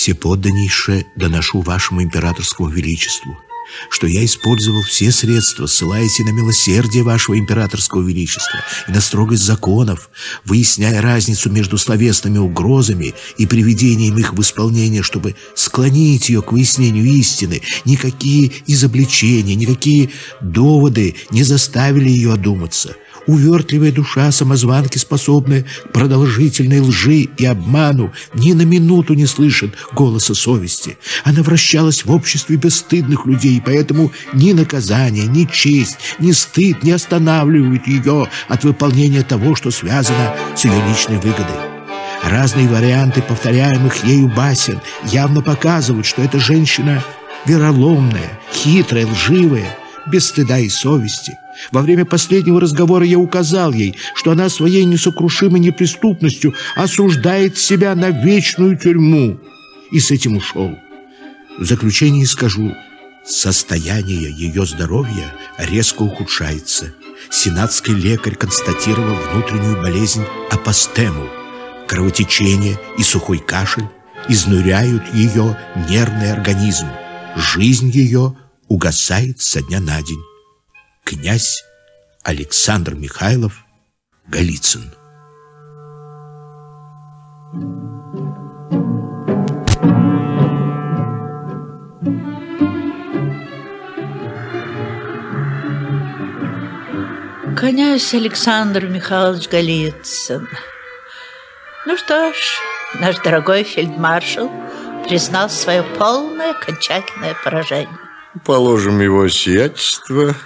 Всеподданнейше доношу вашему императорскому величеству, что я использовал все средства, ссылаясь и на милосердие вашего императорского величества, и на строгость законов, выясняя разницу между словесными угрозами и приведением их в исполнение, чтобы склонить ее к выяснению истины. Никакие изобличения, никакие доводы не заставили ее одуматься. Увертливая душа самозванки, способная к продолжительной лжи и обману, ни на минуту не слышит голоса совести. Она вращалась в обществе бесстыдных людей, поэтому ни наказание, ни честь, ни стыд не останавливают ее от выполнения того, что связано с ее личной выгодой. Разные варианты повторяемых ею басен явно показывают, что эта женщина вероломная, хитрая, лживая, без стыда и совести. Во время последнего разговора я указал ей, что она своей несокрушимой неприступностью осуждает себя на вечную тюрьму. И с этим ушел. В заключение скажу, состояние ее здоровья резко ухудшается. Сенатский лекарь констатировал внутреннюю болезнь апостему. Кровотечение и сухой кашель изнуряют ее нервный организм. Жизнь ее угасает со дня на день. Князь Александр Михайлов Голицын. Князь Александр Михайлович Голицын. Ну что ж, наш дорогой фельдмаршал признал свое полное окончательное поражение. Положим, его сиятельство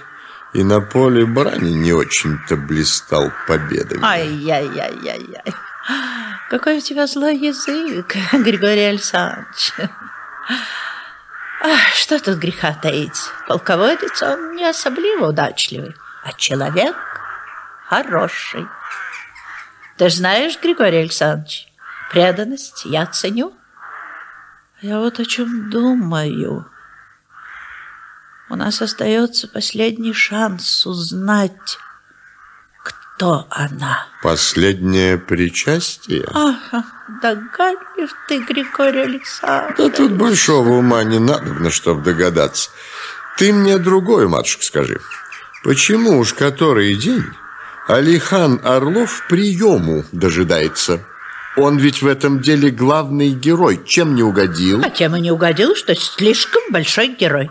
и на поле брани не очень-то блистал победами. Ай-яй-яй-яй-яй. Какой у тебя злой язык, Григорий Александрович. А, что тут греха таить? Полководец, он не особливо удачливый, а человек хороший. Ты же знаешь, Григорий Александрович, преданность я ценю. Я вот о чем думаю. У нас остается последний шанс узнать, кто она. Последнее причастие? Ага, догадлив ты, Григорий Александрович. Да тут большого ума не надо, чтобы догадаться. Ты мне другое, матушка, скажи. Почему уж который день Алихан Орлов приему дожидается? Он ведь в этом деле главный герой. Чем не угодил? А тем и не угодил, что слишком большой герой.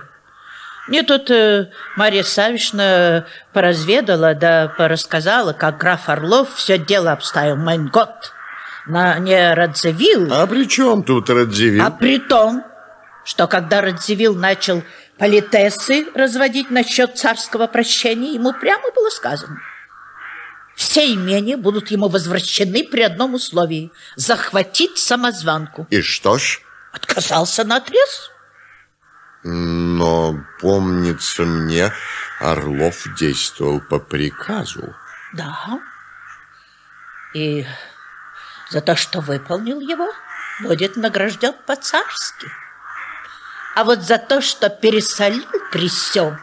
Мне тут э, Мария Савична поразведала, да порассказала, как граф Орлов все дело обставил. Майн год. На не Радзивилл. А при чем тут Радзивилл? А при том, что когда Радзивилл начал политессы разводить насчет царского прощения, ему прямо было сказано. Все имения будут ему возвращены при одном условии – захватить самозванку. И что ж? Отказался на отрез. Но, помнится мне, Орлов действовал по приказу. Да. И за то, что выполнил его, будет награжден по-царски. А вот за то, что пересолил при всем,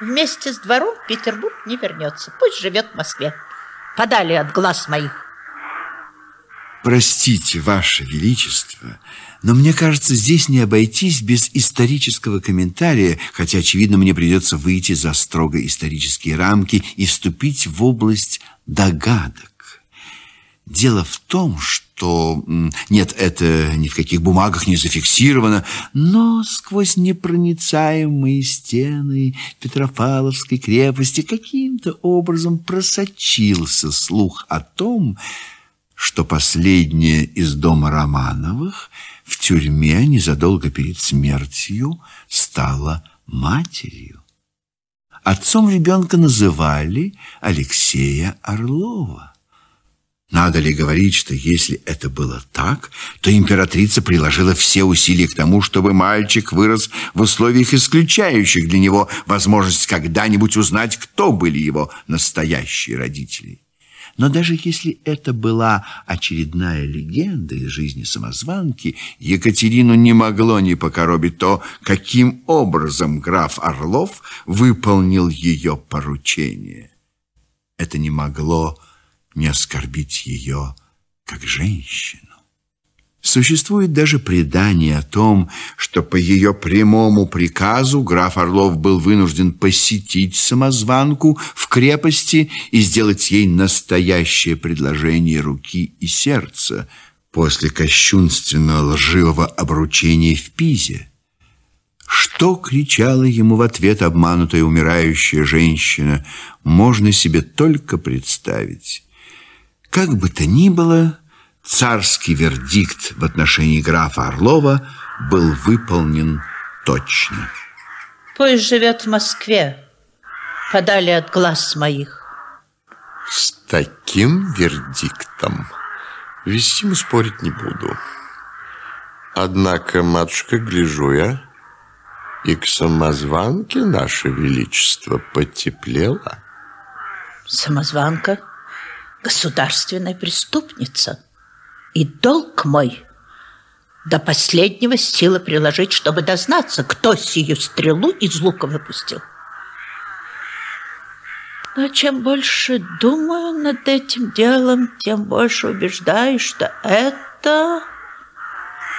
вместе с двором в Петербург не вернется. Пусть живет в Москве. Подали от глаз моих. Простите, Ваше Величество, но мне кажется, здесь не обойтись без исторического комментария, хотя, очевидно, мне придется выйти за строго исторические рамки и вступить в область догадок. Дело в том, что... Нет, это ни в каких бумагах не зафиксировано, но сквозь непроницаемые стены Петропавловской крепости каким-то образом просочился слух о том, что последняя из дома Романовых в тюрьме незадолго перед смертью стала матерью. Отцом ребенка называли Алексея Орлова. Надо ли говорить, что если это было так, то императрица приложила все усилия к тому, чтобы мальчик вырос в условиях, исключающих для него возможность когда-нибудь узнать, кто были его настоящие родители. Но даже если это была очередная легенда из жизни самозванки, Екатерину не могло не покоробить то, каким образом граф Орлов выполнил ее поручение. Это не могло не оскорбить ее как женщину. Существует даже предание о том, что по ее прямому приказу граф Орлов был вынужден посетить самозванку в крепости и сделать ей настоящее предложение руки и сердца после кощунственного лживого обручения в Пизе. Что кричала ему в ответ обманутая умирающая женщина, можно себе только представить. Как бы то ни было, царский вердикт в отношении графа Орлова был выполнен точно. Пусть живет в Москве, подали от глаз моих. С таким вердиктом вестимо спорить не буду. Однако, матушка, гляжу я, и к самозванке наше величество потеплело. Самозванка – государственная преступница. И долг мой до последнего силы приложить, чтобы дознаться, кто сию стрелу из лука выпустил. Но чем больше думаю над этим делом, тем больше убеждаюсь, что это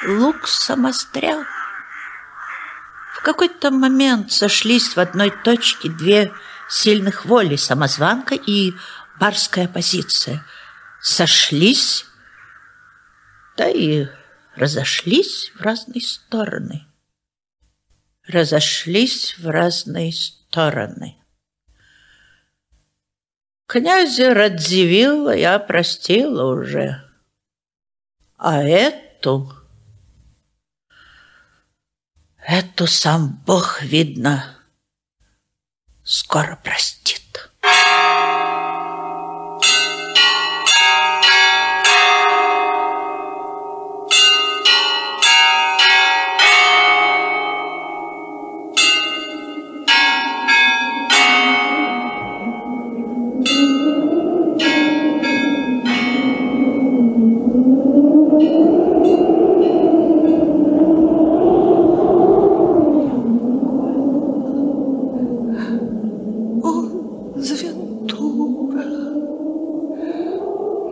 лук-самострел. В какой-то момент сошлись в одной точке две сильных воли, самозванка и барская оппозиция. Сошлись, да и разошлись в разные стороны. Разошлись в разные стороны. Князя Радзивилла я простила уже, а эту Эту сам Бог, видно, скоро простит.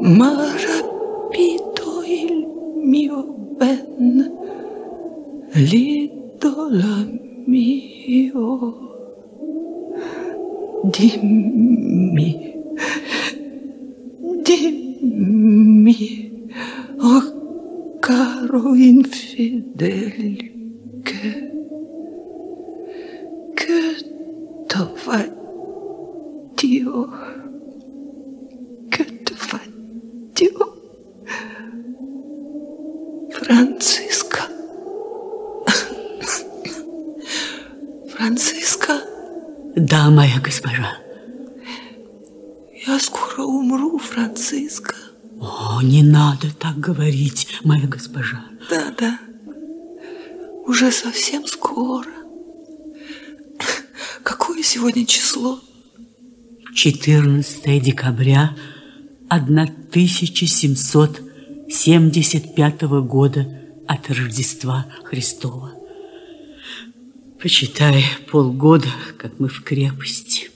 Marapito il mio ben, l'idola mio. Dimmi, dimmi, oh caro infedele, Да, моя госпожа. я скоро умру, Франциска. О, не надо так говорить, моя госпожа. Да, да. Уже совсем скоро. Какое сегодня число? 14 декабря 1775 года от Рождества Христова. Почитай полгода, как мы в крепости.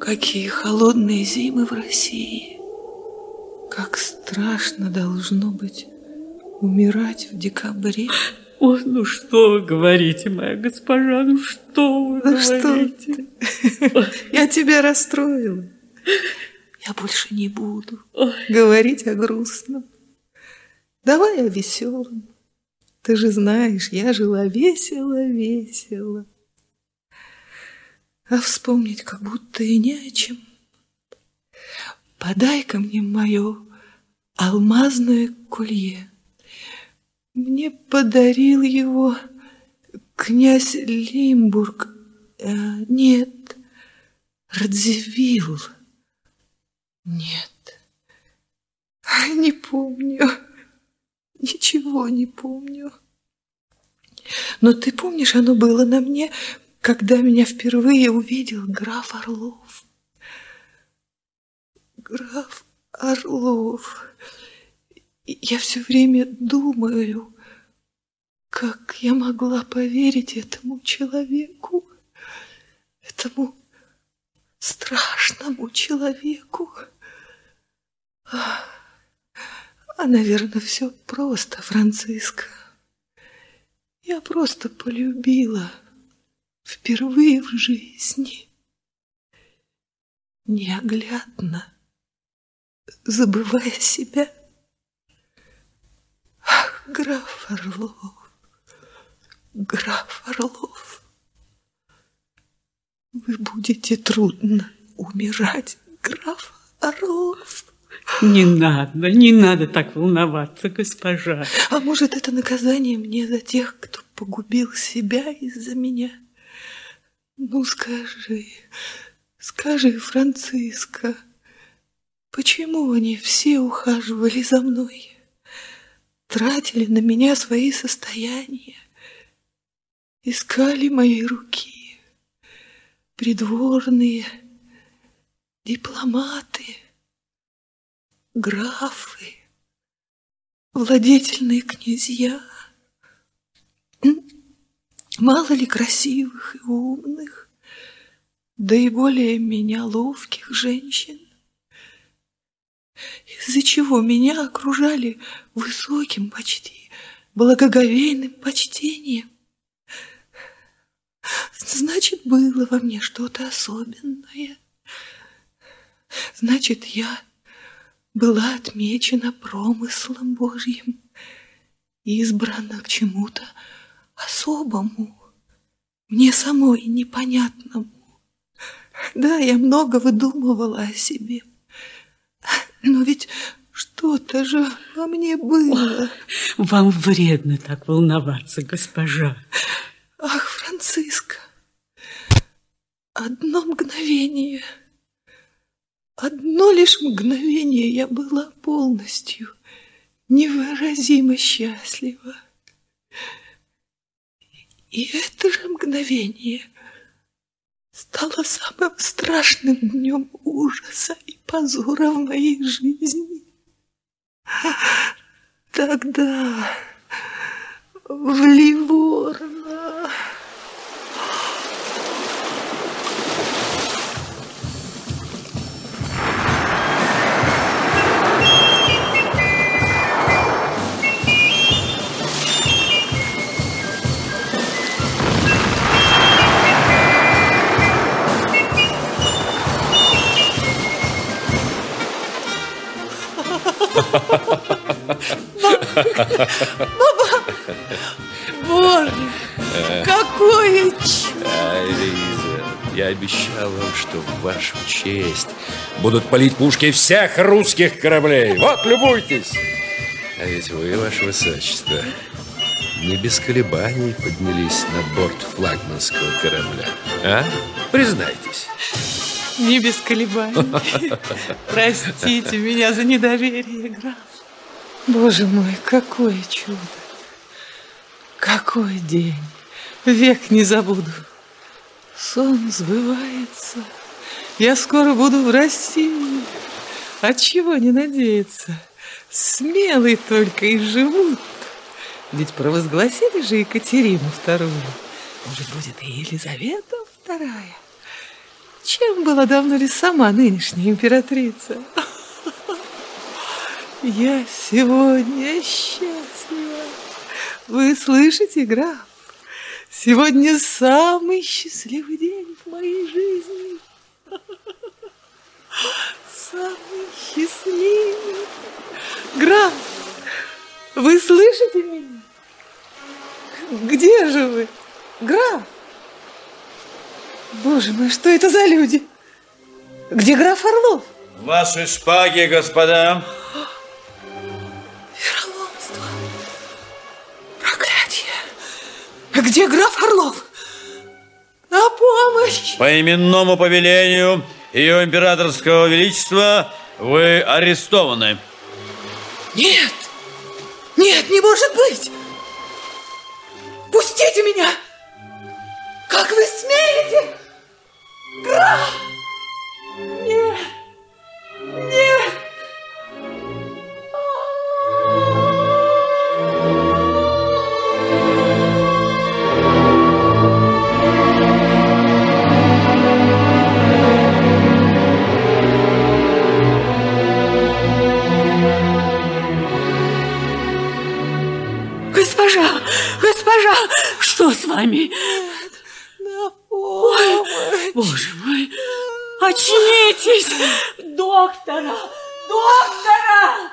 Какие холодные зимы в России. Как страшно должно быть умирать в декабре. О, ну что вы говорите, моя госпожа, ну что вы Ну что говорите? ты? Я тебя расстроила. Я больше не буду говорить о грустном. Давай о веселом. Ты же знаешь, я жила весело-весело. А вспомнить как будто и не о чем. Подай-ка мне мое алмазное колье. Мне подарил его князь Лимбург. Э, нет, Радзивилл. Нет, не помню. Ничего не помню. Но ты помнишь, оно было на мне, когда меня впервые увидел граф Орлов. Граф Орлов. Я все время думаю, как я могла поверить этому человеку, этому страшному человеку. А, наверное, все просто, Франциска. Я просто полюбила впервые в жизни. Неоглядно, забывая себя. Ах, граф Орлов, граф Орлов, вы будете трудно умирать, граф Орлов. Не надо, не надо так волноваться, госпожа. А может, это наказание мне за тех, кто погубил себя из-за меня? Ну, скажи, скажи, Франциска, почему они все ухаживали за мной? Тратили на меня свои состояния, искали мои руки, придворные, дипломаты — графы, владетельные князья. Мало ли красивых и умных, да и более меня ловких женщин, из-за чего меня окружали высоким почти, благоговейным почтением. Значит, было во мне что-то особенное. Значит, я была отмечена промыслом Божьим, избрана к чему-то особому, мне самой непонятному. Да, я много выдумывала о себе, но ведь что-то же во мне было. Вам вредно так волноваться, госпожа. Ах, Франциска, одно мгновение — Одно лишь мгновение я была полностью, невыразимо счастлива. И это же мгновение стало самым страшным днем ужаса и позора в моей жизни. Тогда в Ливорно... Баба! Боже, какое чудо! Лиза, я обещал вам, что в вашу честь будут палить пушки всех русских кораблей. Вот, любуйтесь! А ведь вы, ваше высочество, не без колебаний поднялись на борт флагманского корабля. А? Признайтесь. Не без колебаний. Простите меня за недоверие, граф. Боже мой, какое чудо! Какой день! Век не забуду. Сон сбывается. Я скоро буду в России. От чего не надеяться? Смелые только и живут. Ведь провозгласили же Екатерину вторую. Может, будет и Елизавета вторая? Чем была давно ли сама нынешняя императрица? Я сегодня счастлива. Вы слышите, граф? Сегодня самый счастливый день в моей жизни. Самый счастливый. Граф, вы слышите меня? Где же вы? Граф! Боже мой, что это за люди? Где граф Орлов? Ваши шпаги, господа. Где граф Орлов? На помощь! По именному повелению ее императорского величества вы арестованы. Нет! Нет, не может быть! Пустите меня! Как вы смеете? Граф! Нет! Нет! Что с вами? На помощь. Ой, боже мой, очнитесь! Доктора! Доктора!